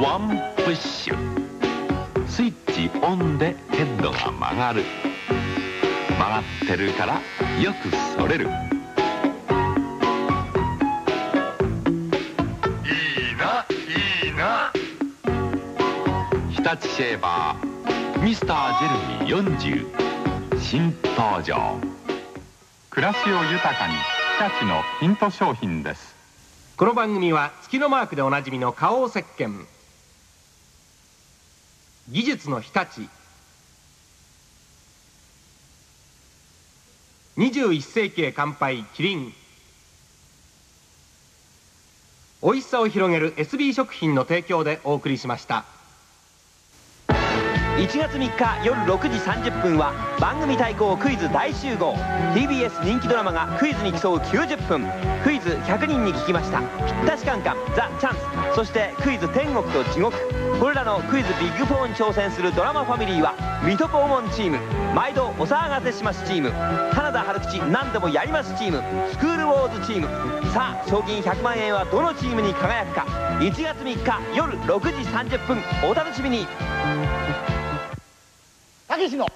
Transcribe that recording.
ワンプッシュ。スイッチオンでヘッドが曲がる。曲がってるからよく反れる。いいないいな。日立シェーバーミスタージェルミー40新登場。暮らしを豊かに日立のヒント商品です。この番組は月のマークでおなじみの花王石鹸。技術の日立。21世紀へ乾杯キリン美味しさを広げる SB 食品の提供でお送りしました。1月3日夜6時30分は番組対抗クイズ大集合。TBS 人気ドラマがクイズに競う90分。クイズ100人に聞きました。ぴったしカンカンザ・チャンス。そしてクイズ天国と地獄。これらのクイズビッグ4に挑戦するドラマファミリーは水戸黄門チーム。毎度お騒がせしますチーム。花田春吉何でもやりますチーム。スクールウォーズチーム。さあ賞金100万円はどのチームに輝くか。1月3日夜6時30分お楽しみに。たけしの